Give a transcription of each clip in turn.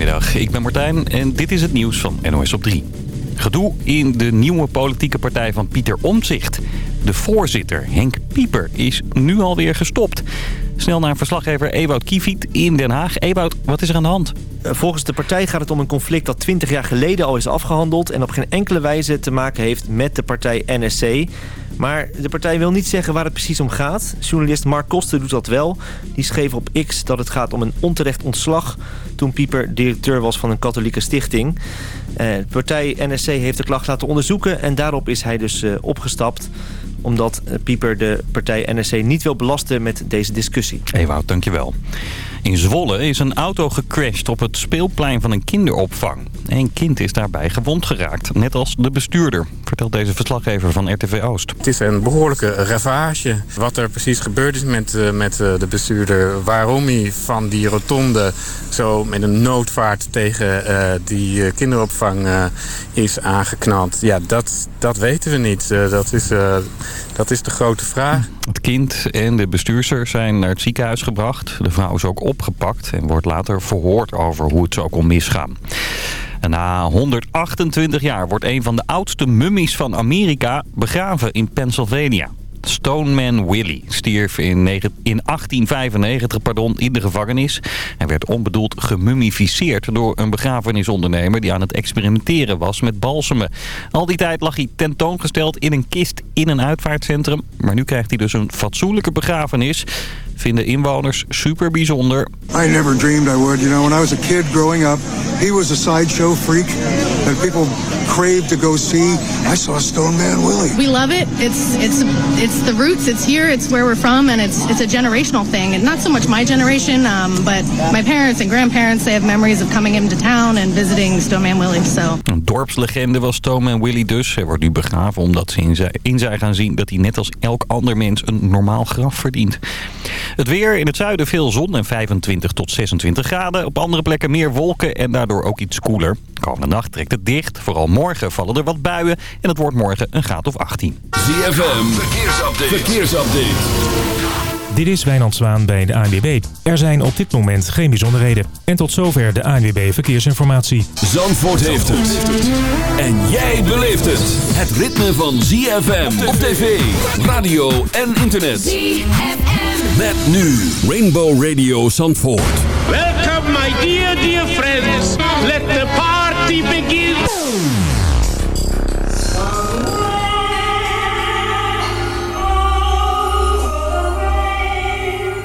Goedemiddag, ik ben Martijn en dit is het nieuws van NOS op 3. Gedoe in de nieuwe politieke partij van Pieter Omtzigt. De voorzitter, Henk Pieper, is nu alweer gestopt. Snel naar verslaggever Ewout Kiefiet in Den Haag. Ewout, wat is er aan de hand? Eh, volgens de partij gaat het om een conflict dat 20 jaar geleden al is afgehandeld... en op geen enkele wijze te maken heeft met de partij NSC. Maar de partij wil niet zeggen waar het precies om gaat. Journalist Mark Koster doet dat wel. Die schreef op X dat het gaat om een onterecht ontslag... toen Pieper directeur was van een katholieke stichting. Eh, de partij NSC heeft de klacht laten onderzoeken... en daarop is hij dus eh, opgestapt omdat Pieper de partij NSC niet wil belasten met deze discussie. Ewout, dankjewel. In Zwolle is een auto gecrashed op het speelplein van een kinderopvang. Een kind is daarbij gewond geraakt, net als de bestuurder, vertelt deze verslaggever van RTV Oost. Het is een behoorlijke ravage. Wat er precies gebeurd is met, uh, met uh, de bestuurder, waarom hij van die rotonde zo met een noodvaart tegen uh, die kinderopvang is aangeknald. Ja, dat, dat weten we niet. dat, is, dat is de grote vraag. Het kind en de bestuurster zijn naar het ziekenhuis gebracht. De vrouw is ook opgepakt en wordt later verhoord over hoe het zo kon misgaan. Na 128 jaar wordt een van de oudste mummies van Amerika begraven in Pennsylvania. Stoneman Willie stierf in, 1895 pardon, in de gevangenis. Hij werd onbedoeld gemummificeerd door een begrafenisondernemer... die aan het experimenteren was met balsemen. Al die tijd lag hij tentoongesteld in een kist in een uitvaartcentrum. Maar nu krijgt hij dus een fatsoenlijke begrafenis vinden inwoners super bijzonder. I never dreamed I would. You know, when I was a kid growing up, he was a sideshow freak that people craved to go see. I saw Stone Man Willie. We love it. It's it's it's the roots. It's here. It's where we're from, and it's it's a generational thing. And not so much my generation, um, but my parents and grandparents. They have memories of coming into town and visiting Stone Man Willie. So. Een dorpslegende was Stone Man Willie dus. Hij wordt nu begraven omdat ze in zij, in zij gaan zien dat hij net als elk ander mens een normaal graf verdient. Het weer in het zuiden veel zon en 25 tot 26 graden. Op andere plekken meer wolken en daardoor ook iets koeler. Komende nacht trekt het dicht. Vooral morgen vallen er wat buien en het wordt morgen een graad of 18. ZFM, verkeersupdate. verkeersupdate. Dit is Wijnand Zwaan bij de ANWB. Er zijn op dit moment geen bijzonderheden. En tot zover de ANWB Verkeersinformatie. Zandvoort heeft het. En jij beleeft het. Het ritme van ZFM op tv, radio en internet. ZFM. Met nu Rainbow Radio Zandvoort. Welcome my dear, dear friends. Let the party begin.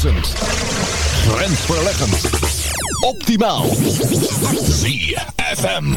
Verfrissend. Grensverleggend. Optimaal. ZFM.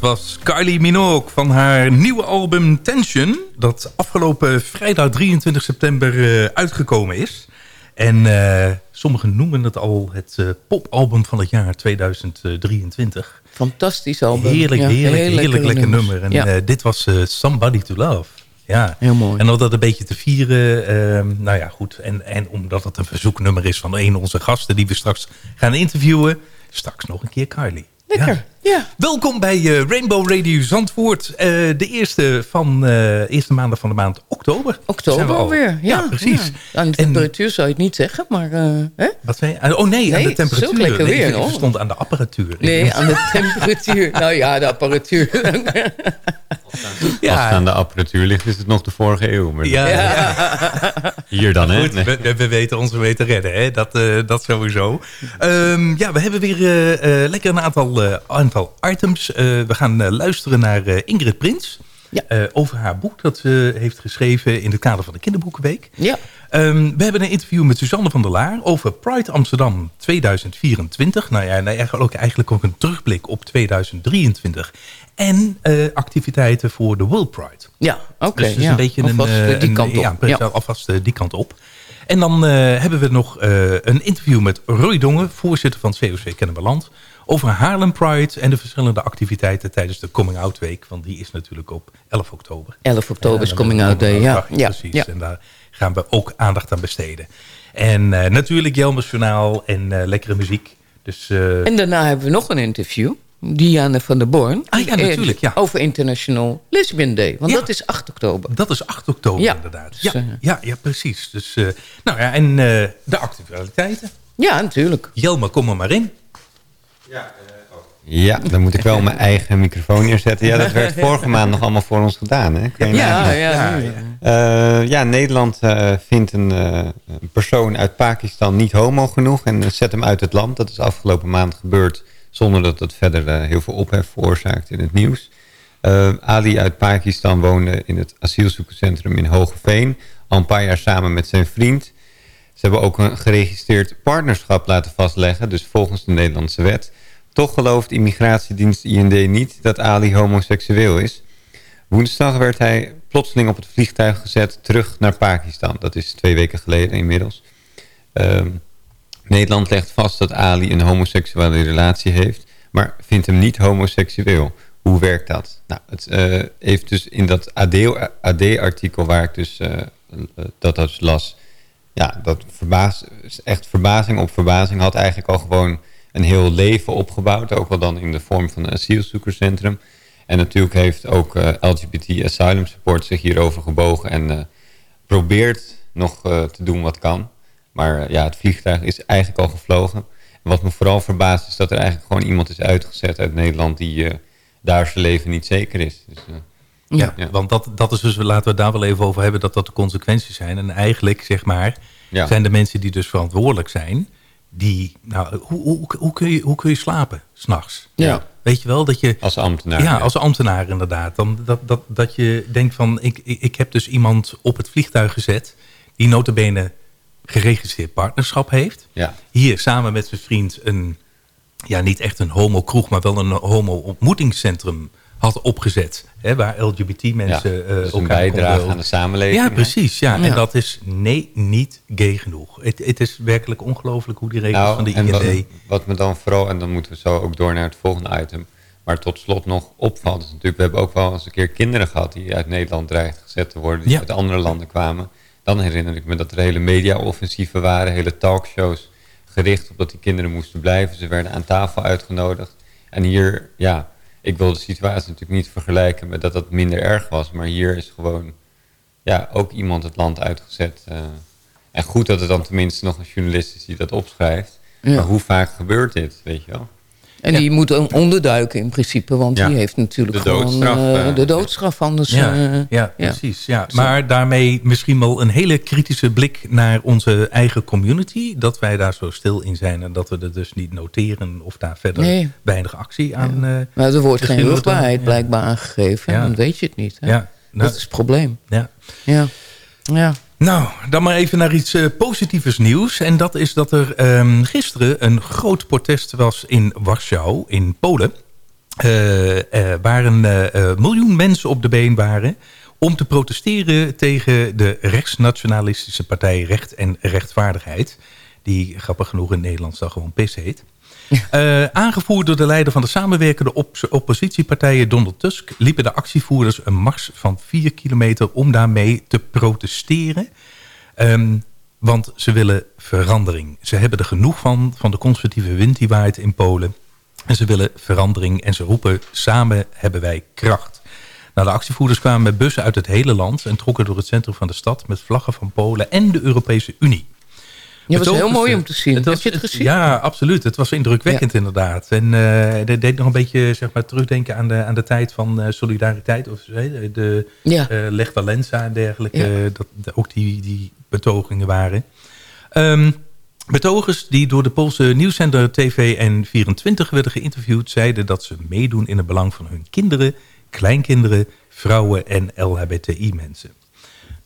Dat was Kylie Minogue van haar nieuwe album Tension. Dat afgelopen vrijdag 23 september uh, uitgekomen is. En uh, sommigen noemen het al het uh, popalbum van het jaar 2023. Fantastisch album. Heerlijk, ja, heerlijk, heerlijk, heerlijk lekker nummer. En ja. dit was Somebody to Love. Ja, heel mooi. En om dat een beetje te vieren, uh, nou ja, goed. En, en omdat het een verzoeknummer is van een van onze gasten die we straks gaan interviewen. Straks nog een keer Kylie. Lekker, ja. Ja. Welkom bij uh, Rainbow Radio Zandvoort. Uh, de eerste, van, uh, eerste maandag van de maand oktober. Oktober alweer, ja. ja precies. Ja. Aan de temperatuur en, zou je het niet zeggen, maar... hè? Wat zei je? Oh nee, nee aan de temperatuur. Het is lekker weer, nee, stond aan de apparatuur. Nee, aan de temperatuur. nou ja, de apparatuur. ja. Als het aan de apparatuur ligt, is het nog de vorige eeuw. Maar ja, ja. Hier dan, hè? Nee. we, we, weten onze mee te redden, hè? Dat, uh, dat sowieso. Um, ja, we hebben weer uh, uh, lekker een aantal, aantal items. we gaan luisteren naar Ingrid Prins. Ja. over haar boek dat ze heeft geschreven in het kader van de Kinderboekenweek. Ja. Um, we hebben een interview met Suzanne van der Laar over Pride Amsterdam 2024. Nou ja, eigenlijk, eigenlijk ook een terugblik op 2023 en uh, activiteiten voor de World Pride. Ja, oké. Okay, dus, dus ja. een beetje alvast een, die kant op. Ja, ja. alvast die kant op. En dan hebben we nog een interview met Roy Dongen, voorzitter van het COC Kennemerland, over Haarlem Pride en de verschillende activiteiten tijdens de Coming Out Week. Want die is natuurlijk op 11 oktober. 11 oktober is Coming Out Day, ja. ja. Precies, ja. en daar gaan we ook aandacht aan besteden. En natuurlijk Jelmers Journaal en lekkere muziek. Dus, en daarna hebben we nog een interview. Diane van der Born. Ah ja, natuurlijk. Ja. Over International Lesbian Day. Want ja. dat is 8 oktober. Dat is 8 oktober ja. inderdaad. Dus, ja, ja, ja, precies. Dus, nou ja, en de actualiteiten. Ja, natuurlijk. Jelma, kom er maar in. Ja, uh, ja, dan moet ik wel mijn eigen microfoon neerzetten. Ja, dat werd vorige maand nog allemaal voor ons gedaan. Hè? Ja, ja, ja, ja. ja, Nederland vindt een, persoon uit Pakistan niet homo genoeg en zet hem uit het land. Dat is afgelopen maand gebeurd zonder dat dat verder uh, heel veel ophef veroorzaakt in het nieuws. Uh, Ali uit Pakistan woonde in het asielzoekerscentrum in Hogeveen. Al een paar jaar samen met zijn vriend. Ze hebben ook een geregistreerd partnerschap laten vastleggen. Dus volgens de Nederlandse wet. Toch gelooft immigratiedienst IND niet dat Ali homoseksueel is. Woensdag werd hij plotseling op het vliegtuig gezet terug naar Pakistan. Dat is twee weken geleden inmiddels. Uh, Nederland legt vast dat Ali een homoseksuele relatie heeft, maar vindt hem niet homoseksueel. Hoe werkt dat? Nou, het uh, heeft dus in dat AD-artikel waar ik dus uh, dat dus las, ja, dat verbaas, echt verbazing op verbazing had eigenlijk al gewoon een heel leven opgebouwd, ook wel dan in de vorm van een asielzoekerscentrum. En natuurlijk heeft ook uh, LGBT Asylum Support zich hierover gebogen en probeert nog te doen wat kan. Maar ja, het vliegtuig is eigenlijk al gevlogen. En wat me vooral verbaast is dat er eigenlijk gewoon iemand is uitgezet uit Nederland... die daar zijn leven niet zeker is. Dus, ja, ja, want dat, dat is dus, laten we het daar wel even over hebben... dat dat de consequenties zijn. En eigenlijk, zeg maar, ja. zijn de mensen die dus verantwoordelijk zijn... die, nou, hoe, hoe, hoe, kun, je, hoe kun je slapen s'nachts? Ja. Weet je wel, dat je... Als ambtenaar. Ja, als ambtenaar inderdaad. Dan, dat, dat, dat je denkt van, ik, ik, ik heb dus iemand op het vliegtuig gezet... die notabene geregistreerd partnerschap heeft. Ja. Hier samen met zijn vriend een, ja niet echt een homo-kroeg, maar wel een homo-ontmoetingscentrum had opgezet. Hè, waar LGBT-mensen ja, dus een bijdrage aan de samenleving. Ja, precies. Ja. ja. En dat is nee, niet gay genoeg. Het, het is werkelijk ongelooflijk hoe die regels nou, van de IND... Wat, wat me dan vooral, en dan moeten we zo ook door naar het volgende item... maar tot slot nog opvalt, natuurlijk... we hebben ook wel eens een keer kinderen gehad... die uit Nederland dreigden gezet te worden... die Ja. uit andere landen kwamen... Dan herinner ik me dat er hele media-offensieven waren, hele talkshows gericht op dat die kinderen moesten blijven. Ze werden aan tafel uitgenodigd. En hier, ja, ik wil de situatie natuurlijk niet vergelijken met dat dat minder erg was. Maar hier is gewoon, ja, ook iemand het land uitgezet. Uh, en goed dat er dan tenminste nog een journalist is die dat opschrijft. Ja. Maar hoe vaak gebeurt dit, weet je wel? En die moet een onderduiken in principe, want Ja. die heeft natuurlijk De gewoon doodstraf, eh, eh, de doodstraf anders. Ja, eh, ja, precies. Ja. Maar daarmee misschien wel een hele kritische blik naar onze eigen community. Dat wij daar zo stil in zijn en dat we er dus niet noteren of daar verder Nee. weinig actie aan... eh, Maar er wordt geen rugbaarheid ja. blijkbaar aangegeven. Ja. Dan weet je het niet. Hè? Ja, nou, dat is het probleem. ja. Ja. ja. Nou, dan maar even naar iets eh positiefs nieuws. En dat is dat er ehm, gisteren een groot protest was in Warschau, in Polen. eh, waar een miljoen mensen op de been waren... om te protesteren tegen de rechtsnationalistische partij Recht en Rechtvaardigheid... die grappig genoeg in het Nederlands dan gewoon PIS heet. Eh, aangevoerd door de leider van de samenwerkende op oppositiepartijen Donald Tusk... liepen de actievoerders een mars van 4 kilometer om daarmee te protesteren... Ehm, want ze willen verandering. Ze hebben er genoeg van, van de conservatieve wind die waait in Polen. En ze willen verandering en ze roepen samen hebben wij kracht. Nou, de actievoerders kwamen met bussen uit het hele land... en trokken door het centrum van de stad met vlaggen van Polen en de Europese Unie. Ja, dat was heel mooi om te zien. het Heb was- je het gezien? Ja, absoluut. Het was indrukwekkend inderdaad. En eh dat deed nog een beetje zeg maar, terugdenken aan de, aan de tijd van eh, solidariteit. Of de Ja. eh, Leg Valenza en dergelijke. Dat, ook die, die betogingen waren. Ehm, betogers die door de Poolse nieuwszender TV N24 werden geïnterviewd... zeiden dat ze meedoen in het belang van hun kinderen, kleinkinderen, vrouwen en LHBTI-mensen.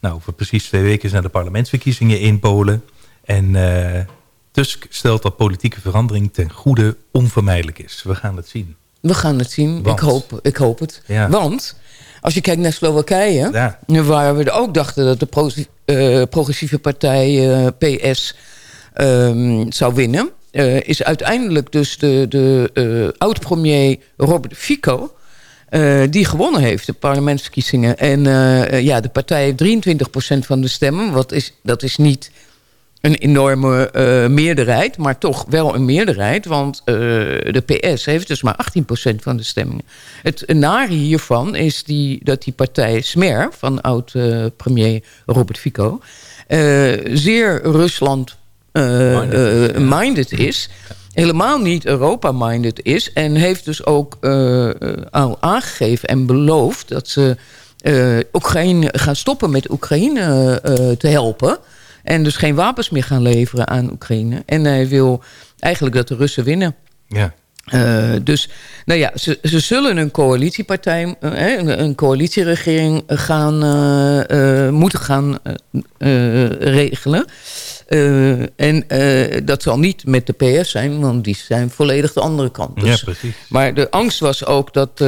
Nou, voor precies twee weken zijn de parlementsverkiezingen in Polen. En eh, Tusk stelt dat politieke verandering ten goede onvermijdelijk is. We gaan het zien. We gaan het zien. Want? Ik hoop, ik hoop het. Ja. Want als je kijkt naar Slowakije... Ja. waar we ook dachten dat de pro- eh, progressieve partij eh, PS ehm, zou winnen... is uiteindelijk dus de, de oud-premier Robert Fico... die gewonnen heeft, de parlementsverkiezingen. En ja, de partij heeft 23% van de stemmen. Wat is, dat is niet een enorme eh, meerderheid, maar toch wel een meerderheid. Want eh, de PS heeft dus maar 18% van de stemmingen. Het nare hiervan is die, dat die partij Smer, van oud-premier Robert Fico... eh, zeer Rusland eh, eh, minded is. Helemaal niet Europa-minded is. En heeft dus ook al aangegeven en beloofd... dat ze Oekraïne gaan stoppen met Oekraïne te helpen... En dus geen wapens meer gaan leveren aan Oekraïne. En hij wil eigenlijk dat de Russen winnen. Ja. Eh, dus nou ja, ze, ze zullen een coalitiepartij, eh, een, een coalitieregering gaan, eh, moeten gaan regelen. En dat zal niet met de PS zijn, want die zijn volledig de andere kant. Ja, Dus- precies. maar de angst was ook dat,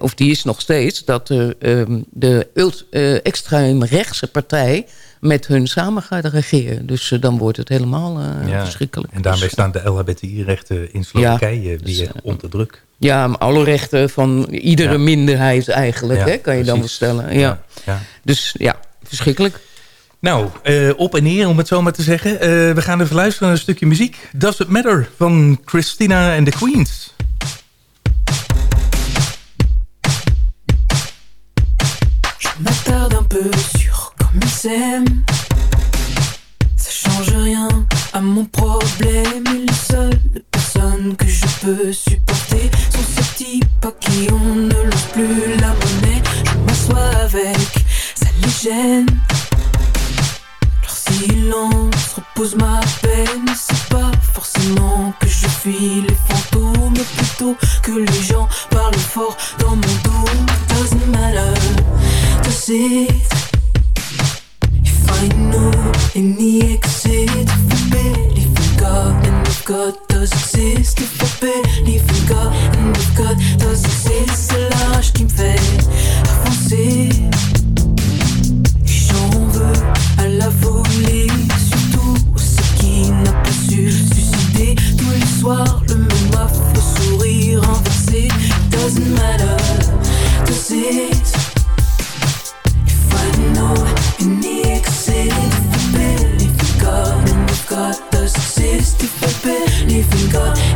of die is nog steeds, dat ehm, de extreemrechtse partij met hun samen gaat regeren. Dus eh, dan wordt het helemaal eh, Ja. verschrikkelijk. En daarmee Dus, staan de LHBTI-rechten in Slowakije Ja, dus, weer onder druk. Ja, maar alle rechten van iedere Ja. minderheid eigenlijk, Ja, hè, kan je dan wel stellen. Ja. Ja. Dus ja, verschrikkelijk. Nou, eh, op en neer om het zo maar te zeggen. Eh, we gaan even luisteren naar een stukje muziek. Does It Matter van Christina and the Queens. Je m'attarde un peu Ça change rien à mon problème. Et les seules personnes que je peux supporter sont ces types à qui on ne lance plus la monnaie. Je m'assois avec, ça les gêne. Leur silence repose ma peine. C'est pas forcément que je fuis les fantômes, mais plutôt que les gens parlent fort dans mon dos. Doesn't matter, it? I know any exit, if in God and if God does exist, if in God and if God does exist, c'est la rage qui me fait avancer. J'en veux à la volée, surtout ceux qui n'a pas su se suicider. Tous les soirs, le même affreux sourire inversé. Doesn't matter, does it? If I know go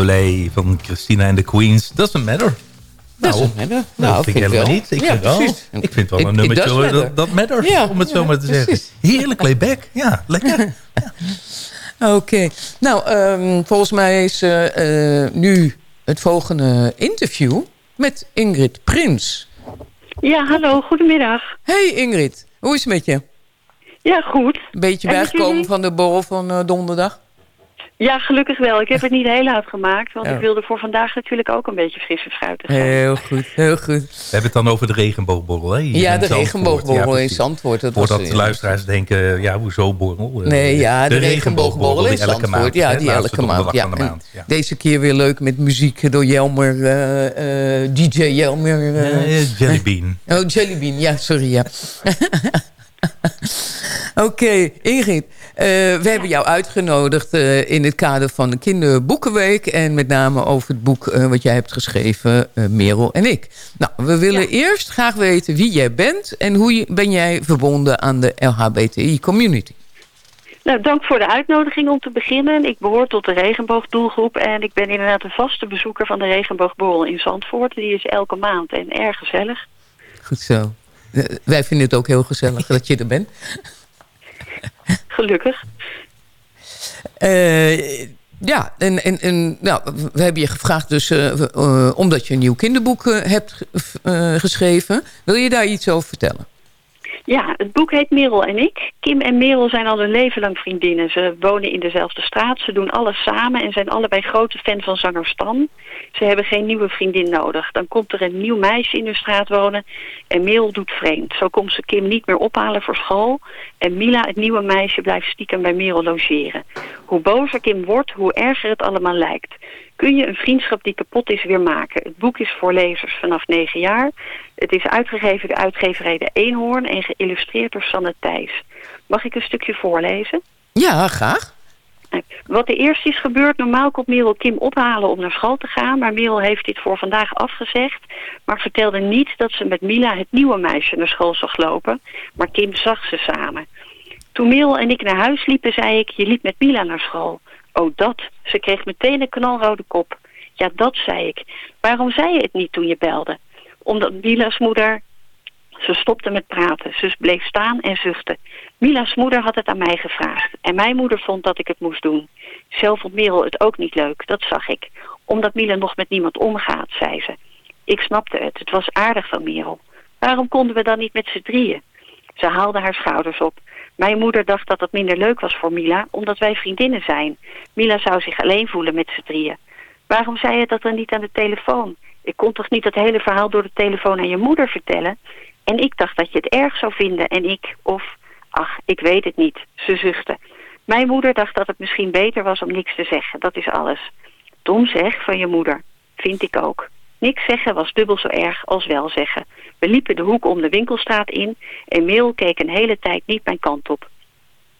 Soleil van Christina en de Queens. Doesn't matter. Doesn't matter. Nou, Nou, dat vind ik vind ik helemaal wel. niet. Ik Ja, vind wel, ik vind wel een it nummertje dat, dat matters, Ja, om het zo ja, maar te zeggen. Heerlijk layback. Ja, lekker. Oké. Nou, ehm, volgens mij is eh, eh, nu het volgende interview met Ingrid Prins. Ja, hallo, goedemiddag. Hey Ingrid, hoe is het met je? Ja, goed. Een beetje En met bijgekomen jullie? van de borrel van eh, donderdag? Ja, gelukkig wel. Ik heb het niet heel uitgemaakt, want Ja. ik wilde voor vandaag natuurlijk ook een beetje fris en fruitig zijn. Heel goed, heel goed. We hebben het dan over de regenboogborrel. Hè, hier Ja, de regenboogborrel in. Zandvoort. Dat Voordat was, de luisteraars denken, ja, hoezo borrel? Eh, Nee, ja, de, regenboogborrel in die elke Zandvoort. maand, ja, hè, die elke maand. Ja. van de maand. Ja. Deze keer weer leuk met muziek door Jelmer, eh, eh, DJ Jelmer. Jellybean. Oh, Jellybean, ja, sorry, ja. Oké, Ingrid. Eh, we hebben jou uitgenodigd eh, in het kader van de Kinderboekenweek. En met name over het boek eh, wat jij hebt geschreven, Merel en ik. Nou, we willen eerst graag weten wie jij bent... en hoe je, ben jij verbonden aan de LHBTI-community. Nou, dank voor de uitnodiging om te beginnen. Ik behoor tot de regenboogdoelgroep en ik ben inderdaad een vaste bezoeker van de regenboogborrel in Zandvoort. Die is elke maand en erg gezellig. Goed zo. Wij vinden het ook heel gezellig dat je er bent. Gelukkig. Eh, ja, en, en, en nou, we hebben je gevraagd dus eh, eh, omdat je een nieuw kinderboek hebt ge- geschreven. Wil je daar iets over vertellen? Ja, het boek heet Merel en ik. Kim en Merel zijn al hun leven lang vriendinnen. Ze wonen in dezelfde straat, ze doen alles samen en zijn allebei grote fan van zanger Stan. Ze hebben geen nieuwe vriendin nodig. Dan komt er een nieuw meisje in hun straat wonen en Merel doet vreemd. Zo komt ze Kim niet meer ophalen voor school en Mila, het nieuwe meisje, blijft stiekem bij Merel logeren. Hoe bozer Kim wordt, hoe erger het allemaal lijkt. Kun je een vriendschap die kapot is weer maken? Het boek is voor lezers vanaf 9 jaar. Het is uitgegeven door uitgeverij De Eenhoorn en geïllustreerd door Sanne Thijs. Mag ik een stukje voorlezen? Ja, graag. Wat er eerst is gebeurd, normaal komt Merel Kim ophalen om naar school te gaan. Maar Merel heeft dit voor vandaag afgezegd. Maar vertelde niet dat ze met Mila het nieuwe meisje naar school zag lopen. Maar Kim zag ze samen. Toen Merel en ik naar huis liepen, zei ik, je liep met Mila naar school. Oh dat, ze kreeg meteen een knalrode kop. Ja, dat zei ik. Waarom zei je het niet toen je belde? Omdat Mila's moeder... Ze stopte met praten. Ze bleef staan en zuchtte. Mila's moeder had het aan mij gevraagd. En mijn moeder vond dat ik het moest doen. Zelf vond Merel het ook niet leuk, dat zag ik. Omdat Mila nog met niemand omgaat, zei ze. Ik snapte het, het was aardig van Merel. Waarom konden we dan niet met z'n drieën? Ze haalde haar schouders op. Mijn moeder dacht dat het minder leuk was voor Mila, omdat wij vriendinnen zijn. Mila zou zich alleen voelen met z'n drieën. Waarom zei je dat dan niet aan de telefoon? Ik kon toch niet dat hele verhaal door de telefoon aan je moeder vertellen? En ik dacht dat je het erg zou vinden. En ik, of, ach, ik weet het niet. Ze zuchtte. Mijn moeder dacht dat het misschien beter was om niks te zeggen. Dat is alles. Dom zeg van je moeder. Vind ik ook. Niks zeggen was dubbel zo erg als wel zeggen. We liepen de hoek om de winkelstraat in en Meel keek een hele tijd niet mijn kant op.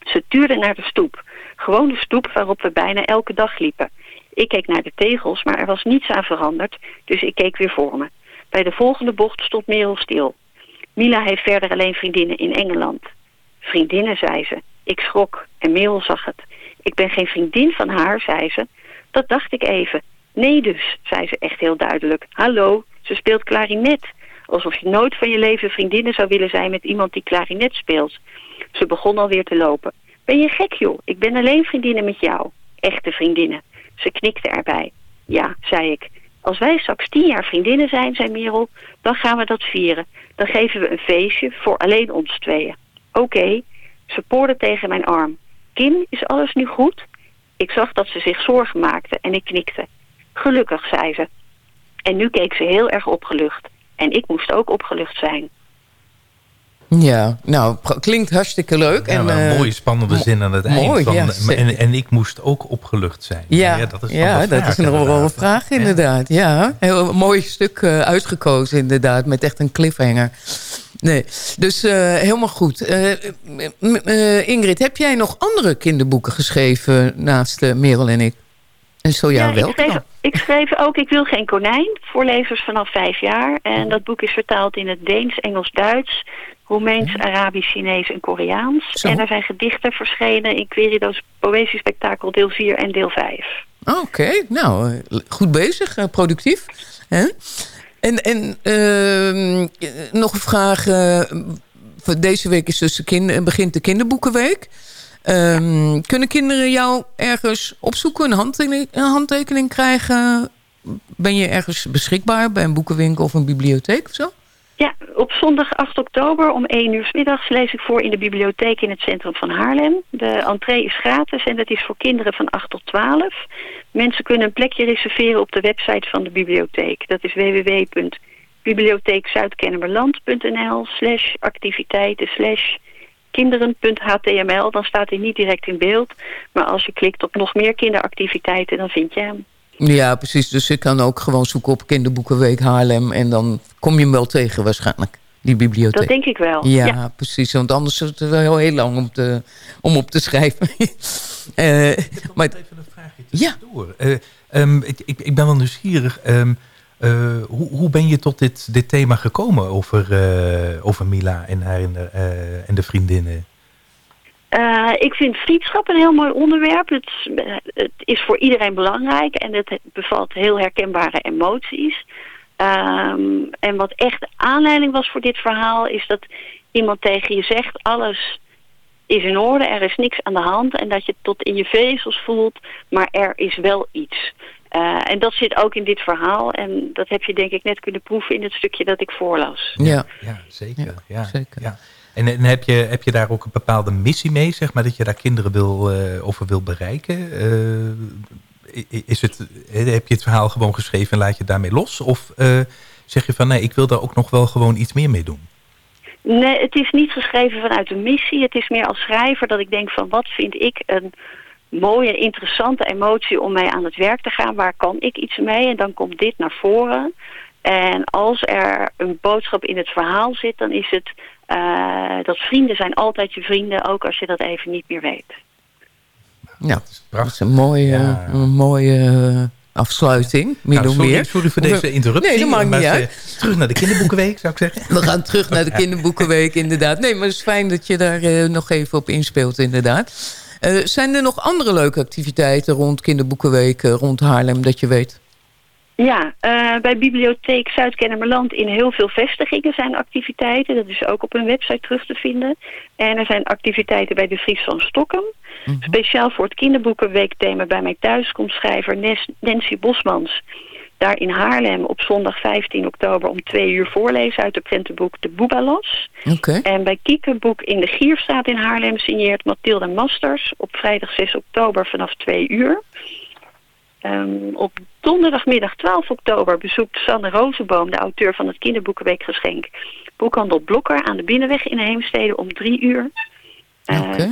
Ze tuurde naar de stoep. Gewoon de stoep waarop we bijna elke dag liepen. Ik keek naar de tegels, maar er was niets aan veranderd, dus ik keek weer voor me. Bij de volgende bocht stond Merel stil. Mila heeft verder alleen vriendinnen in Engeland. Vriendinnen, zei ze. Ik schrok en Merel zag het. Ik ben geen vriendin van haar, zei ze. Dat dacht ik even. Nee dus, zei ze echt heel duidelijk. Hallo, ze speelt klarinet. Alsof je nooit van je leven vriendinnen zou willen zijn met iemand die klarinet speelt. Ze begon alweer te lopen. Ben je gek joh, ik ben alleen vriendinnen met jou. Echte vriendinnen. Ze knikte erbij. Ja, zei ik. Als wij straks tien jaar vriendinnen zijn, zei Merel, dan gaan we dat vieren. Dan geven we een feestje voor alleen ons tweeën. Oké, ze poorde tegen mijn arm. Kim, is alles nu goed? Ik zag dat ze zich zorgen maakte en ik knikte. Gelukkig, zei ze. En nu keek ze heel erg opgelucht. En ik moest ook opgelucht zijn. Ja, nou, klinkt hartstikke leuk. Ja, en, een eh, mooie spannende zin aan het eind. mooi, van, ja, en, en ik moest ook opgelucht zijn. Ja, dat is, ja, nog dat is nog wel een vraag inderdaad. Ja, heel een mooi stuk eh, uitgekozen inderdaad. Met echt een cliffhanger. Nee, dus eh, helemaal goed. Ingrid, heb jij nog andere kinderboeken geschreven naast Merel en ik? En zo ja, ik, schreef, dan? ik schreef ook Ik wil geen konijn voor lezers vanaf vijf jaar. En dat boek is vertaald in het Deens, Engels, Duits, Roemeens, Arabisch, Chinees en Koreaans. Zo. En er zijn gedichten verschenen in Querido's Poëziespektakel deel 4 en deel 5. Oh, Oké, nou, goed bezig, eh, productief. Hè? En, en ehm, eh, nog een vraag. eh, voor deze week is dus de begint de kinderboekenweek. Ehm, Kunnen kinderen jou ergens opzoeken, een handtekening, krijgen? Ben je ergens beschikbaar bij een boekenwinkel of een bibliotheek of zo? Ja, op zondag 8 oktober om 1 uur middags lees ik voor in de bibliotheek in het centrum van Haarlem. De entree is gratis en dat is voor kinderen van 8 tot 12. Mensen kunnen een plekje reserveren op de website van de bibliotheek. Dat is www.bibliotheekzuidkennemerland.nl slash activiteiten slash kinderen.html. Dan staat hij niet direct in beeld. Maar als je klikt op nog meer kinderactiviteiten, dan vind je hem. Ja, precies. Dus ik kan ook gewoon zoeken op Kinderboekenweek Haarlem. En dan kom je hem wel tegen waarschijnlijk, die bibliotheek. Dat denk ik wel. Ja, Ja. precies. Want anders is het wel heel, heel lang om, te, om op te schrijven. Eh, maar, ja. Door. Eh, ehm, ik, ik, ik ben wel nieuwsgierig. Ehm, eh, hoe, hoe ben je tot dit, dit thema gekomen over, eh, over Mila en, haar en, de, eh, en de vriendinnen? Eh, ik vind vriendschap een heel mooi onderwerp. Het, eh, het is voor iedereen belangrijk en het bevat heel herkenbare emoties. Ehm, en wat echt de aanleiding was voor dit verhaal is dat iemand tegen je zegt alles is in orde, er is niks aan de hand en dat je tot in je vezels voelt, maar er is wel iets. Eh, en dat zit ook in dit verhaal en dat heb je denk ik net kunnen proeven in het stukje dat ik voorlas. Ja, ja zeker. Ja, Ja. En, en heb, je, heb je daar ook een bepaalde missie mee, zeg maar, dat je daar kinderen wil, eh, over wil bereiken? Eh, is het, heb je het verhaal gewoon geschreven en laat je het daarmee los? Of eh, zeg je van nee, ik wil daar ook nog wel gewoon iets meer mee doen? Nee, het is niet geschreven vanuit een missie. Het is meer als schrijver dat ik denk van wat vind ik een mooie, interessante emotie om mee aan het werk te gaan. Waar kan ik iets mee? En dan komt dit naar voren. En als er een boodschap in het verhaal zit, dan is het eh, dat vrienden zijn altijd je vrienden, ook als je dat even niet meer weet. Ja, dat is een mooie, een mooie eh, afsluiting. Meer Nou, of sorry, meer. sorry voor deze interruptie. Nee, dat maakt niet uit. Terug naar de kinderboekenweek, zou ik zeggen. We gaan terug naar de kinderboekenweek, inderdaad. Nee, maar het is fijn dat je daar eh, nog even op inspeelt, inderdaad. Eh, zijn er nog andere leuke activiteiten rond kinderboekenweek, eh, rond Haarlem, dat je weet? Ja, eh, bij Bibliotheek Zuid-Kennemerland in heel veel vestigingen zijn activiteiten. Dat is ook op hun website terug te vinden. En er zijn activiteiten bij de Vries van Stockholm. Speciaal voor het kinderboekenweekthema bij mij thuis komt schrijver Nes- Nancy Bosmans. Daar in Haarlem op zondag 15 oktober om twee uur voorlezen uit het prentenboek De Boebalas. Oké. En bij Kiekenboek in de Gierstraat in Haarlem signeert Mathilde Masters op vrijdag 6 oktober vanaf 2 uur. Ehm, op donderdagmiddag 12 oktober bezoekt Sanne Rozenboom, de auteur van het kinderboekenweekgeschenk, boekhandel Blokker aan de Binnenweg in Heemstede om drie uur. Oké.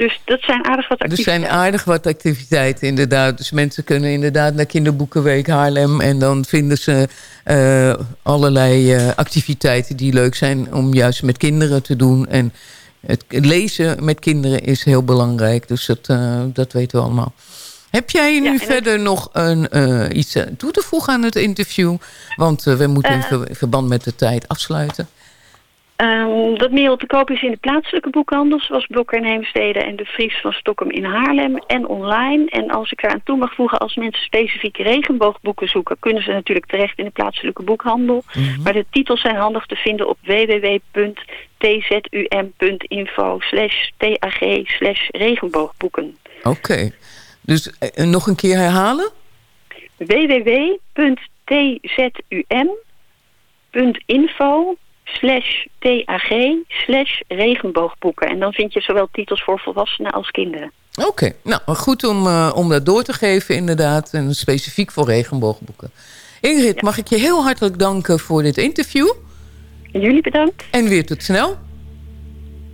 Dus dat zijn aardig wat Er activiteiten. zijn aardig wat activiteiten inderdaad. Dus mensen kunnen inderdaad naar Kinderboekenweek Haarlem... en dan vinden ze eh, allerlei eh, activiteiten die leuk zijn... om juist met kinderen te doen. En het lezen met kinderen is heel belangrijk. Dus dat, eh, dat weten we allemaal. Heb jij nu verder nog een, iets toe te voegen aan het interview? Want we moeten in ver- verband met de tijd afsluiten. Ehm, dat Merel te koop is in de plaatselijke boekhandels, zoals Blokker in Heemstede en de Vries van Stockholm in Haarlem en online. En als ik eraan toe mag voegen, als mensen specifieke regenboogboeken zoeken, kunnen ze natuurlijk terecht in de plaatselijke boekhandel. Maar de titels zijn handig te vinden op www.tzum.info slash tag slash regenboogboeken. Oké. Dus eh, nog een keer herhalen? www.tzum.info slash tag slash regenboogboeken. En dan vind je zowel titels voor volwassenen als kinderen. Oké, nou goed om, eh, om dat door te geven inderdaad. En specifiek voor regenboogboeken. Ingrid, mag ik je heel hartelijk danken voor dit interview. En jullie bedankt. En weer tot snel.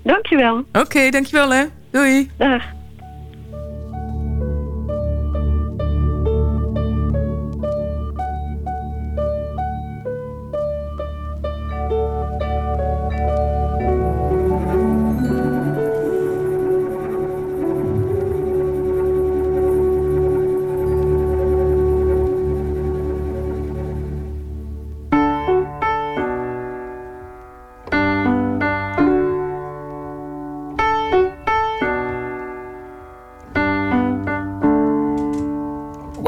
Dankjewel. Oké, dankjewel hè. Doei. Dag.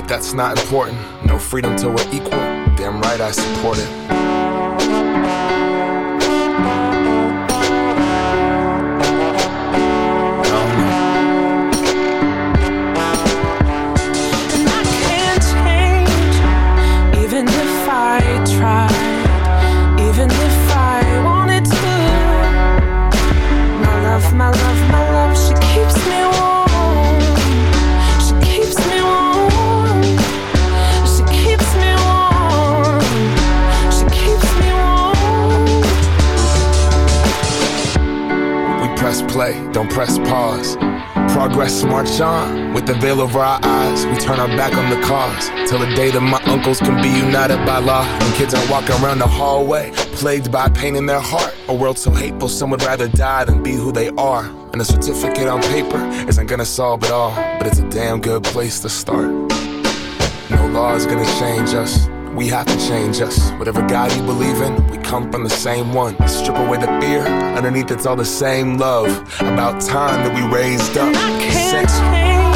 but that's not important. No freedom till we're equal. Damn right I support it. On with the veil over our eyes. We turn our back on the cause till the day that my uncles can be united by law. And kids are walking around the hallway, plagued by pain in their heart. A world so hateful, some would rather die than be who they are. And a certificate on paper isn't gonna solve it all, but it's a damn good place to start. No law is gonna change us. We have to change us. Whatever God you believe in, we come from the same one. Strip away the fear, underneath it's all the same love. About time that we raised up. Sex.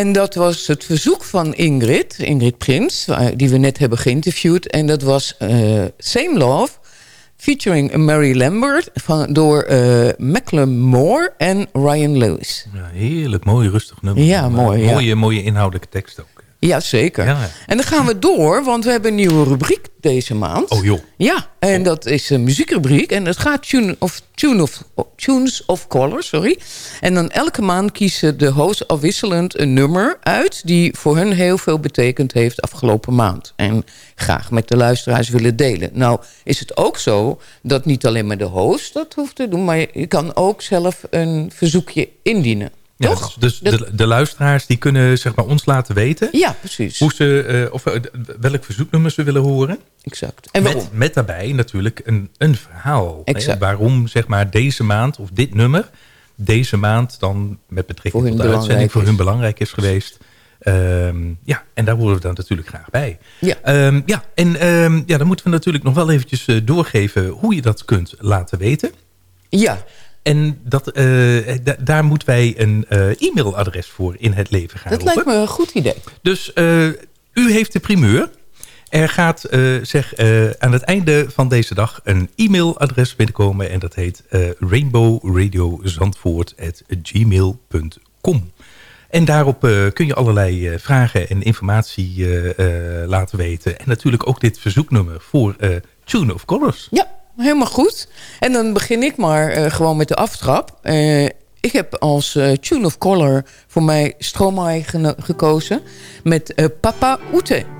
En dat was het verzoek van Ingrid, Ingrid Prins, waar- die we net hebben geïnterviewd. En dat was eh, Same Love, featuring Mary Lambert, van, door eh Macklemore en Ryan Lewis. Ja, heerlijk, mooi, rustig nummer. Ja, mooi, ja. Mooie, mooie inhoudelijke tekst ook. Ja, zeker. Ja. En dan gaan we door, want we hebben een nieuwe rubriek deze maand. Oh joh. Ja, en dat is een muziekrubriek. En dat gaat tune of, tune of, Tunes of Color, sorry. En dan elke maand kiezen de hosts afwisselend een nummer uit... die voor hun heel veel betekend heeft afgelopen maand. En graag met de luisteraars willen delen. Nou is het ook zo dat niet alleen maar de host dat hoeft te doen... maar je kan ook zelf een verzoekje indienen. Ja, Toch? Dus, dus de, de luisteraars die kunnen zeg maar, ons laten weten... Ja, precies. Hoe ze, eh, of, eh, welk verzoeknummer ze willen horen. Exact. En waarom? Met, met daarbij natuurlijk een, een verhaal. hè, Exact. waarom zeg maar, deze maand of dit nummer... deze maand dan met betrekking tot de uitzending... voor hun belangrijk is geweest. Ehm, ja, en daar horen we dan natuurlijk graag bij. Ja. Ehm, ja, en ehm, ja, dan moeten we natuurlijk nog wel eventjes eh, doorgeven... hoe je dat kunt laten weten. Ja. En dat, eh, da- daar moeten wij een eh, e-mailadres voor in het leven gaan Dat roepen. lijkt me een goed idee. Dus eh, u heeft de primeur. Er gaat zeg, aan het einde van deze dag een e-mailadres binnenkomen. En dat heet rainbowradiozandvoort.gmail.com. En daarop kun je allerlei vragen en informatie laten weten. En natuurlijk ook dit verzoeknummer voor Tune of Colors. Ja, helemaal goed. En dan begin ik maar eh, gewoon met de aftrap. Eh, ik heb als eh, Tune of Color voor mij Stromae gekozen met Papa Oete.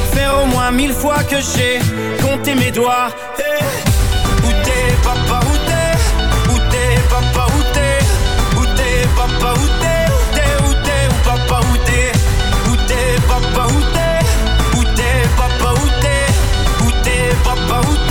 faire au moins mille fois que j'ai compté mes doigts. Eh, Où t'es papa où t'es? Où t'es papa où t'es? Où t'es papa où t'es? Où t'es où t'es où papa où t'es? Où t'es papa où t'es? Où t'es papa où t'es? Où t'es papa Où t'es?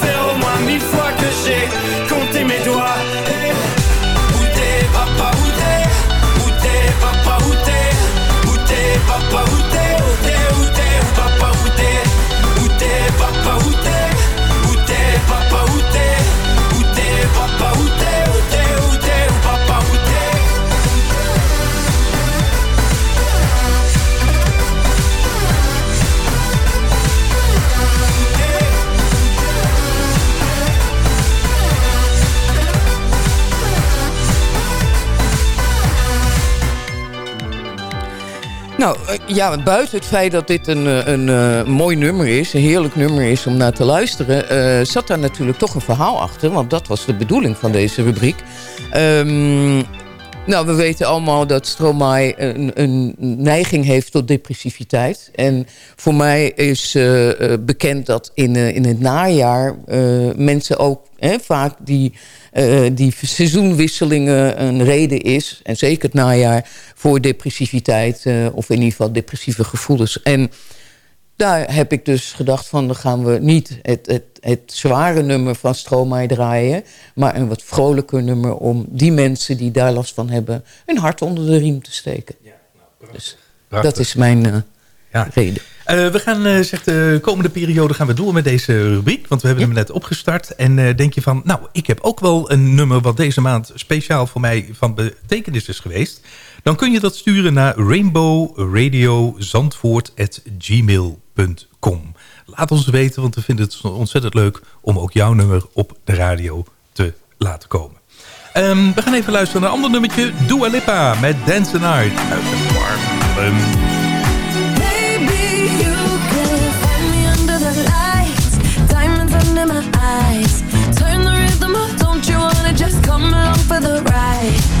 j'ai compté mes doigts. Eh, Où t'es papa, où t'es? Où t'es papa, où t'es? Où Nou, eh, ja, buiten het feit dat dit een, eh, een, eh, mooi nummer is... een heerlijk nummer is om naar te luisteren... zat daar natuurlijk toch een verhaal achter. Want dat was de bedoeling van deze rubriek. Ehm, nou, we weten allemaal dat Stromae een, een neiging heeft tot depressiviteit. En voor mij is eh, eh, bekend dat in, eh, in het najaar... mensen ook hè, vaak die die seizoenwisselingen een reden is. En zeker het najaar voor depressiviteit. of in ieder geval depressieve gevoelens. En daar heb ik dus gedacht van... dan gaan we niet het, het, het zware nummer van Stromae draaien... maar een wat vrolijker nummer om die mensen die daar last van hebben... hun hart onder de riem te steken. dus Prachtig. dat is mijn eh, Ja. reden. Eh, we gaan, eh zegt de komende periode gaan we door met deze rubriek. Want we hebben hem net opgestart. En eh, denk je van, nou, ik heb ook wel een nummer... wat deze maand speciaal voor mij van betekenis is geweest. Dan kun je dat sturen naar rainbowradiozandvoort.gmail.com. Laat ons weten, want we vinden het ontzettend leuk... om ook jouw nummer op de radio te laten komen. Ehm, we gaan even luisteren naar een ander nummertje. Dua Lipa met Dance the Night. Uit warm. Turn the rhythm up, don't you wanna just come along for the ride?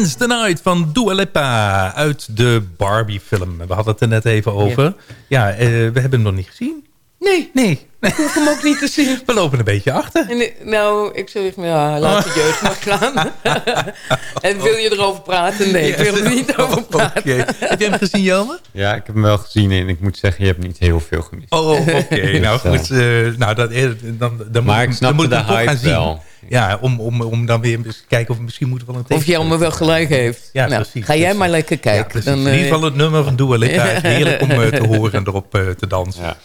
Dance the Night van Dua Lipa uit de Barbie-film. We hadden het er net even over. Ja, eh, we hebben hem nog niet gezien. Nee, nee. Ik hoef hem ook niet te zien. We lopen een beetje achter. En, eh, nou, ik zeg, ja, laat de jeugd maar gaan. en wil je erover praten? Nee, ik wil er niet over praten. Oké. Heb je hem gezien, Jelme? Ja, ik heb hem wel gezien en ik moet zeggen, je hebt niet heel veel gemist. Oh, oké. nou Dus, goed. eh, nou, dat, eh, dan, dan Maar moet, ik dan moet ik de hype gaan zien. wel. Ja, om, om, om dan weer eens te kijken of misschien moeten we wel een Of Jelme wel gelijk heeft. Ja, nou, precies, Ga jij maar lekker Ja, kijken. Dan, In eh, ieder geval het nummer van Dua Lipa is heerlijk om eh, te horen en erop eh, te dansen.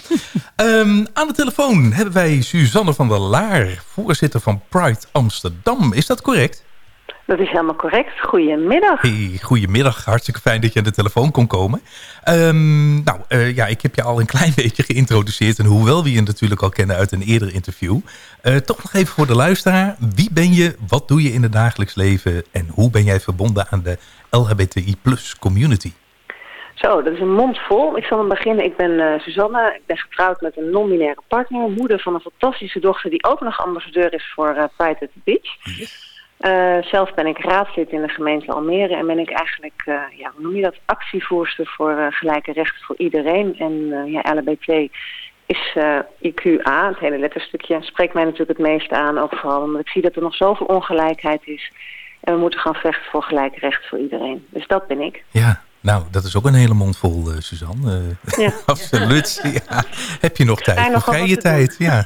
Ehm, aan de telefoon hebben wij Suzanne van der Laar, voorzitter van Pride Amsterdam. Is dat correct? Dat is helemaal correct. Goedemiddag. Hey, goedemiddag, hartstikke fijn dat je aan de telefoon kon komen. Ehm, nou, eh, ja, ik heb je al een klein beetje geïntroduceerd... en hoewel we je natuurlijk al kennen uit een eerder interview... eh, toch nog even voor de luisteraar. Wie ben je, wat doe je in het dagelijks leven... en hoe ben jij verbonden aan de LHBTI plus community? Zo, dat is een mond vol. Ik zal maar beginnen. Ik ben eh, Suzanne. Ik ben getrouwd met een non-binaire partner. Moeder van een fantastische dochter die ook nog ambassadeur is voor eh, Pride at the Beach. Eh, zelf ben ik raadslid in de gemeente Almere en ben ik eigenlijk, ja, hoe noem je dat, actievoerster voor gelijke rechten voor iedereen. En ja, LHBT is IQA, het hele letterstukje, spreekt mij natuurlijk het meest aan. Ook vooral omdat ik zie dat er nog zoveel ongelijkheid is. En we moeten gaan vechten voor gelijke rechten voor iedereen. Dus dat ben ik. Ja, nou, dat is ook een hele mond vol, eh, Suzanne. Eh, Ja. Absoluut. Ja. Heb je nog tijd nog vrije tijd? Ja.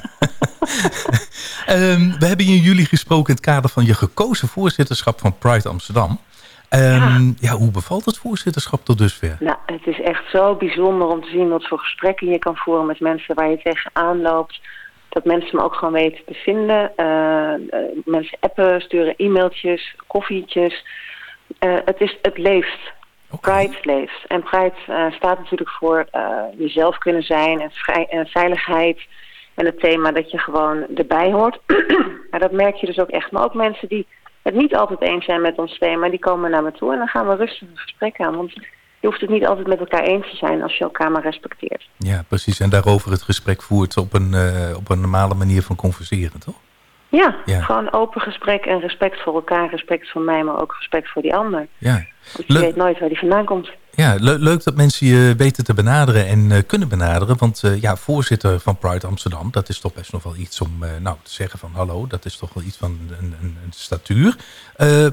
Ehm, we hebben in juli gesproken in het kader van je gekozen voorzitterschap van Pride Amsterdam. Ehm, ja. hoe bevalt het voorzitterschap tot dusver? Nou, het is echt zo bijzonder om te zien wat voor gesprekken je kan voeren met mensen waar je tegenaan loopt. Dat mensen me ook gewoon weten te vinden. Eh, mensen appen, sturen e-mailtjes, koffietjes. Het, is, het leeft. Pride leeft. En Pride eh, staat natuurlijk voor eh, jezelf kunnen zijn en, vrij, en veiligheid. En het thema dat je gewoon erbij hoort. maar dat merk je dus ook echt. Maar ook mensen die het niet altijd eens zijn met ons thema, die komen naar me toe. En dan gaan we rustig een gesprek aan. Want je hoeft het niet altijd met elkaar eens te zijn als je elkaar maar respecteert. Ja, precies. En daarover het gesprek voert op een, eh, op een normale manier van converseren, toch? Ja, Ja. gewoon open gesprek en respect voor elkaar, respect voor mij, maar ook respect voor die ander. Ja, Want je weet nooit waar die vandaan komt. ja le- leuk dat mensen je weten te benaderen en eh, kunnen benaderen. Want eh, ja, voorzitter van Pride Amsterdam, dat is toch best nog wel iets om eh, nou, te zeggen van hallo. Dat is toch wel iets van een, een, een statuur.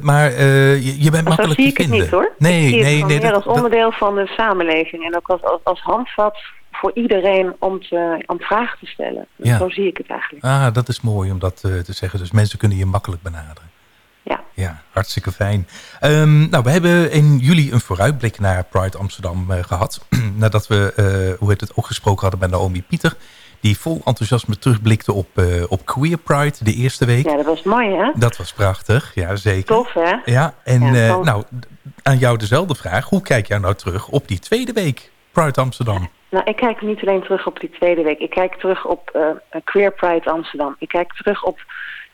Maar je, je bent Maar zo makkelijk zie te ik het vinden. niet hoor. Nee, nee, nee. meer dat- als dat- onderdeel van de samenleving. En ook als, als, als handvat voor iedereen om, te, om vragen te stellen. Ja. Zo zie ik het eigenlijk. Ah, dat is mooi om dat eh, te zeggen. Dus mensen kunnen je makkelijk benaderen. Ja. Ja, hartstikke fijn. Ehm, nou, we hebben in juli een vooruitblik naar Pride Amsterdam eh, gehad. Nadat we, eh, hoe heet het, ook gesproken hadden bij Naomi Pieter. Die vol enthousiasme terugblikte op, op Queer Pride de eerste week. Ja, dat was mooi hè? Dat was prachtig, ja zeker. Tof hè? Ja, en Ja, nou, aan jou dezelfde vraag. Hoe kijk jij nou terug op die tweede week Pride Amsterdam? Nou, ik kijk niet alleen terug op die tweede week. Ik kijk terug op eh, Queer Pride Amsterdam. Ik kijk terug op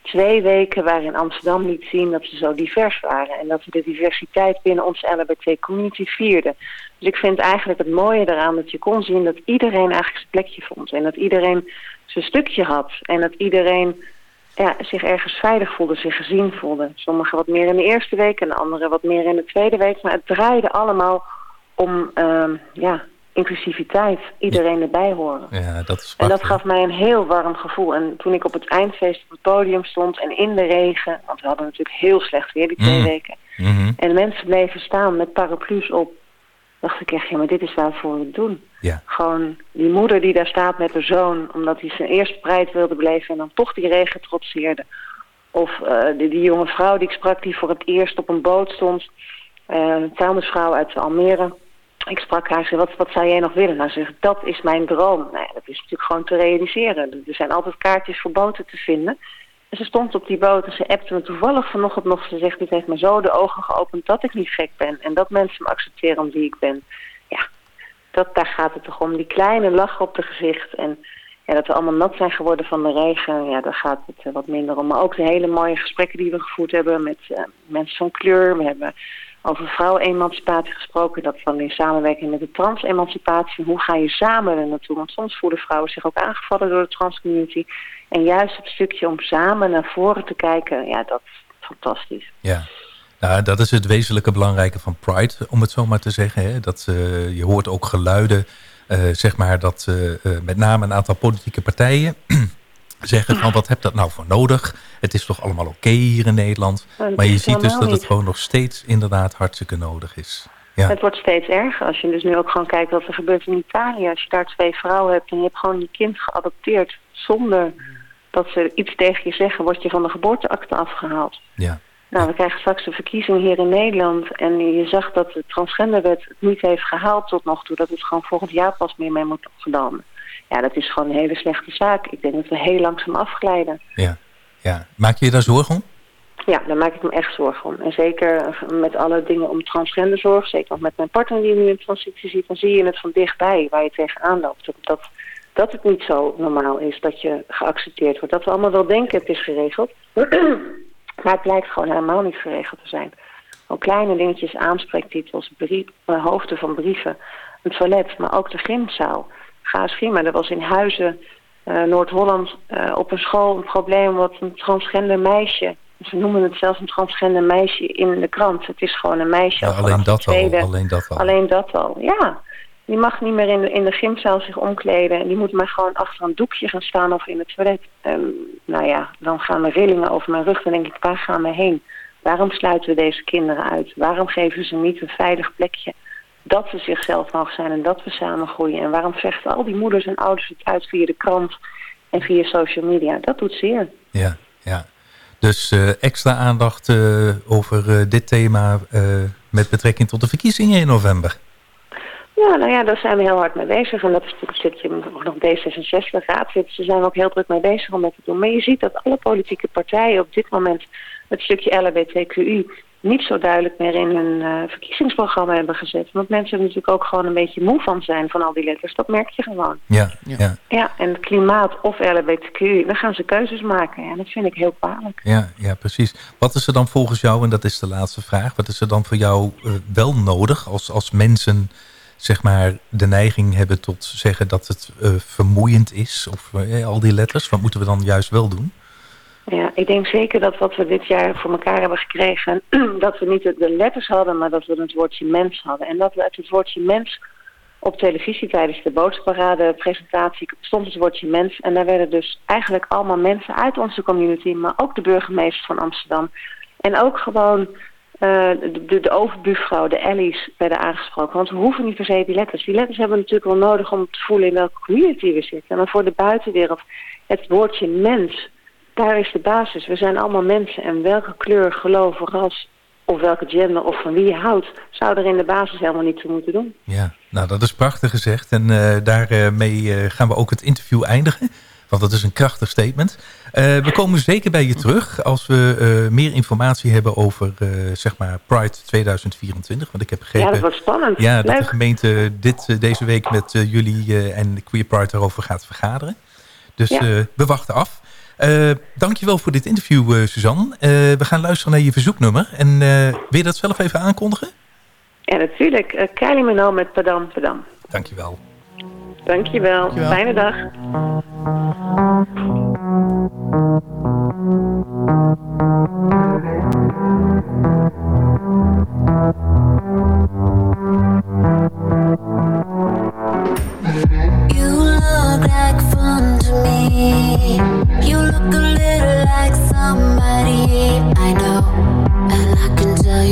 twee weken waarin Amsterdam liet zien dat ze zo divers waren. En dat we de diversiteit binnen onze LHBT-community vierden. Dus ik vind eigenlijk het mooie eraan dat je kon zien dat iedereen eigenlijk zijn plekje vond. En dat iedereen zijn stukje had. En dat iedereen ja, zich ergens veilig voelde, zich gezien voelde. Sommigen wat meer in de eerste week en de anderen wat meer in de tweede week. Maar het draaide allemaal om ehm, ja, inclusiviteit. Iedereen erbij horen. Ja, dat is En dat gaf mij een heel warm gevoel. En toen ik op het eindfeest op het podium stond en in de regen... want we hadden natuurlijk heel slecht weer die twee Mm. weken... en mensen bleven staan met paraplu's op... dacht ik echt, ja, maar dit is waarvoor we het doen. Ja. Gewoon die moeder die daar staat met haar zoon... omdat hij zijn eerste pride wilde beleven en dan toch die regen trotseerde. Of eh, die, die jonge vrouw die ik sprak die voor het eerst op een boot stond... eh, een uit Almere... ik sprak haar, zei, wat, wat zou jij nog willen? Nou, ze zegt, dat is mijn droom. Nou dat is natuurlijk gewoon te realiseren. Er zijn altijd kaartjes voor boten te vinden. En ze stond op die boot en ze appte me toevallig vanochtend nog. Ze zegt, dit heeft me zo de ogen geopend dat ik niet gek ben. En dat mensen me accepteren om wie ik ben. Ja, dat, daar gaat het toch om. Die kleine lach op de gezicht. En ja, dat we allemaal nat zijn geworden van de regen. Ja, daar gaat het eh, wat minder om. Maar ook de hele mooie gesprekken die we gevoerd hebben met uh, mensen van kleur. We hebben over vrouwenemancipatie gesproken. Dat dan in samenwerking met de trans-emancipatie. Hoe ga je samen er naartoe? Want soms voelen vrouwen zich ook aangevallen door de transcommunity. En juist het stukje om samen naar voren te kijken, ja, dat is fantastisch. Ja. Nou, dat is het wezenlijke belangrijke van Pride, om het zo maar te zeggen. Hè? Dat, uh, je hoort ook geluiden, uh, zeg maar, dat uh, met name een aantal politieke partijen zeggen van wat heb dat nou voor nodig? Het is toch allemaal oké okay hier in Nederland? Maar je ziet dus dat het gewoon nog steeds inderdaad hartstikke nodig is. Ja. Het wordt steeds erger. Als je dus nu ook gewoon kijkt wat er gebeurt in Italië. Als je daar twee vrouwen hebt en je hebt gewoon je kind geadopteerd zonder dat ze iets tegen je zeggen, word je van de geboorteakte afgehaald. Ja. Nou, we krijgen straks de verkiezing hier in Nederland. En je zag dat de transgenderwet het niet heeft gehaald tot nog toe. Dat het gewoon volgend jaar pas meer mee moet gedaan. Ja, dat is gewoon een hele slechte zaak. Ik denk dat we heel langzaam afglijden. Ja, ja. Maak je je daar zorgen om? Ja, daar maak ik me echt zorgen om. En zeker met alle dingen om transgenderzorg, zeker ook met mijn partner die nu in transitie ziet, dan zie je het van dichtbij waar je tegenaan loopt. Dat, dat het niet zo normaal is dat je geaccepteerd wordt. Dat we allemaal wel denken het is geregeld. maar het blijkt gewoon helemaal niet geregeld te zijn. Al kleine dingetjes, aanspreektitels, brief, hoofden van brieven, een toilet, maar ook de gymzaal. Eens gymmen. Er was in Huizen, uh, Noord-Holland, uh, op een school een probleem wat een transgender meisje... Ze noemen het zelfs een transgender meisje in de krant. Het is gewoon een meisje. Ja, alleen, dat al, alleen dat al. Alleen dat al, ja. Die mag niet meer in de, in de gymzaal zich omkleden. En die moet maar gewoon achter een doekje gaan staan of in het toilet. Um, nou ja, dan gaan mijn rillingen over mijn rug. Dan denk ik, waar gaan we heen? Waarom sluiten we deze kinderen uit? Waarom geven ze niet een veilig plekje? Dat ze zichzelf mogen zijn en dat we samen groeien. En waarom vechten al die moeders en ouders het uit via de krant en via social media? Dat doet zeer. Ja, ja. Dus uh, extra aandacht uh, over uh, dit thema met betrekking tot de verkiezingen in november. Ja, nou ja, daar zijn we heel hard mee bezig. En dat is natuurlijk ook nog D66 raadslid. Ze zijn ook heel druk mee bezig om dat te doen. Maar je ziet dat alle politieke partijen op dit moment het stukje LHBTQI niet zo duidelijk meer in hun uh, verkiezingsprogramma hebben gezet. Want mensen er natuurlijk ook gewoon een beetje moe van zijn van al die letters. Dat merk je gewoon. Ja, ja. ja en klimaat of LHBTQ, dan gaan ze keuzes maken. En dat vind ik heel kwalijk. Ja, ja, precies. Wat is er dan volgens jou, en dat is de laatste vraag... wat is er dan voor jou uh, wel nodig als, als mensen zeg maar de neiging hebben tot zeggen dat het uh, vermoeiend is? Of al die letters, wat moeten we dan juist wel doen? Ja, ik denk zeker dat wat we dit jaar voor elkaar hebben gekregen... dat we niet de letters hadden, maar dat we het woordje mens hadden. En dat we het woordje mens op televisie tijdens de boodschapparade presentatie stond het woordje mens. En daar werden dus eigenlijk allemaal mensen uit onze community... maar ook de burgemeester van Amsterdam. En ook gewoon uh, de, de overbuurvrouw, de Ellie's, werden aangesproken. Want we hoeven niet per se die letters. Die letters hebben we natuurlijk wel nodig om te voelen in welke community we zitten. Maar voor de buitenwereld, het woordje mens daar is de basis. We zijn allemaal mensen en welke kleur, geloof, ras of welke gender of van wie je houdt... zou er in de basis helemaal niet toe moeten doen. Ja, nou dat is prachtig gezegd. En uh, daarmee uh, gaan we ook het interview eindigen. Want dat is een krachtig statement. Uh, we komen zeker bij je terug als we meer informatie hebben over zeg maar Pride 2024. Want ik heb begrepen... Ja, dat wordt spannend. Ja, dat de gemeente dit, deze week met jullie en Queer Pride erover gaat vergaderen. Dus ja. we wachten af. Uh, dankjewel voor dit interview, uh, Suzanne. Uh, we gaan luisteren naar je verzoeknummer. En wil je dat zelf even aankondigen? Ja, natuurlijk. Uh, Kylie Minogue met Padam Padam. Dankjewel. Dankjewel. Dankjewel. Fijne dag. You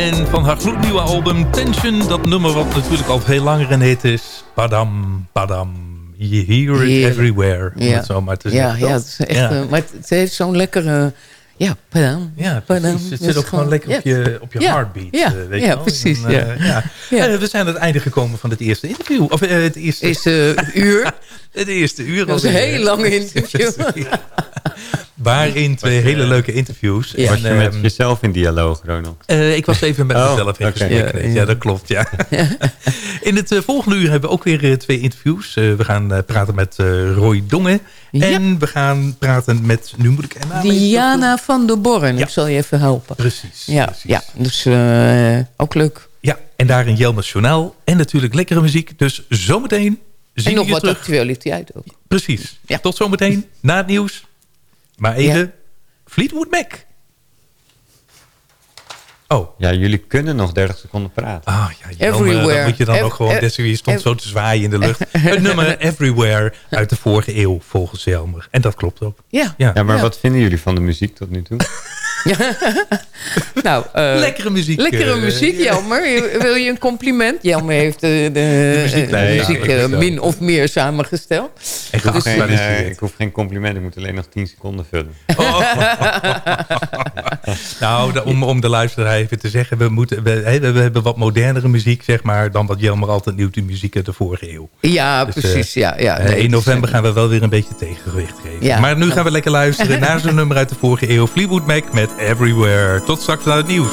En van haar gloednieuwe album Tension, dat nummer wat natuurlijk al veel langer een hit is. Padam, padam, you hear it everywhere. Om Ja, het zo maar te ja, zeggen. ja, het is echt, Ja. eh, maar het, het heeft zo'n lekkere... Ja, padam, Ja, padam. Het zit is ook gewoon lekker op je, op je Ja. heartbeat. Ja, eh, weet je ja precies. En, ja. eh, ja. Ja. Eh, we zijn aan het einde gekomen van het eerste interview. Of het eerste, Eerste uur. het eerste uur. Dat was een heel lang interview. Waarin twee hele leuke interviews. Was je En, met jezelf in dialoog, Ronald? Eh, ik was even met Oh, mezelf in gesprek. Ja, Ja, ja. dat klopt, ja. in het eh, volgende uur hebben we ook weer eh, twee interviews. Eh, we gaan eh, praten met eh, Roy Dongen. En we gaan praten met, nu moet ik haar Diana van der Borren. Ik zal je even helpen. Precies. Ja, ja dus eh, ook leuk. Ja, en daarin Jelmers Journaal. En natuurlijk lekkere muziek. Dus zometeen zien En nog we je wat terug. actualiteit ook. Precies. Tot zometeen, na het nieuws. Maar even, Fleetwood Mac. Oh. Ja, jullie kunnen nog 30 seconden praten. Ah, ja, Jelmer, Everywhere. Dan moet je dan Ev- ook gewoon... ev- Desiree stond zo te zwaaien in de lucht. Het nummer Everywhere uit de vorige eeuw, volgens Jelmer. En dat klopt ook. Ja. Ja. Ja, maar Ja. wat vinden jullie van de muziek tot nu toe? Nou, eh, Lekkere muziek. Lekkere eh, muziek, Jelmer. Wil je een compliment? Jelmer heeft de, de, muziek eh, eh, min of meer samengesteld. Ik hoef, Dus, geen, eh, eh, ik hoef geen compliment, ik moet alleen nog 10 seconden vullen. Nou, de- om, om de luisteraar even te zeggen... we, moeten, we, hebben wat modernere muziek, zeg maar... dan wat Jelmer altijd nieuw die muziek uit de vorige eeuw. Ja, Dus, precies. eh, ja, ja, eh, nee, in november eh, gaan we wel weer een beetje tegengewicht geven. Ja. Maar nu gaan we lekker luisteren naar zo'n nummer uit de vorige eeuw. Fleetwood Mac met Everywhere. Tot straks naar het nieuws.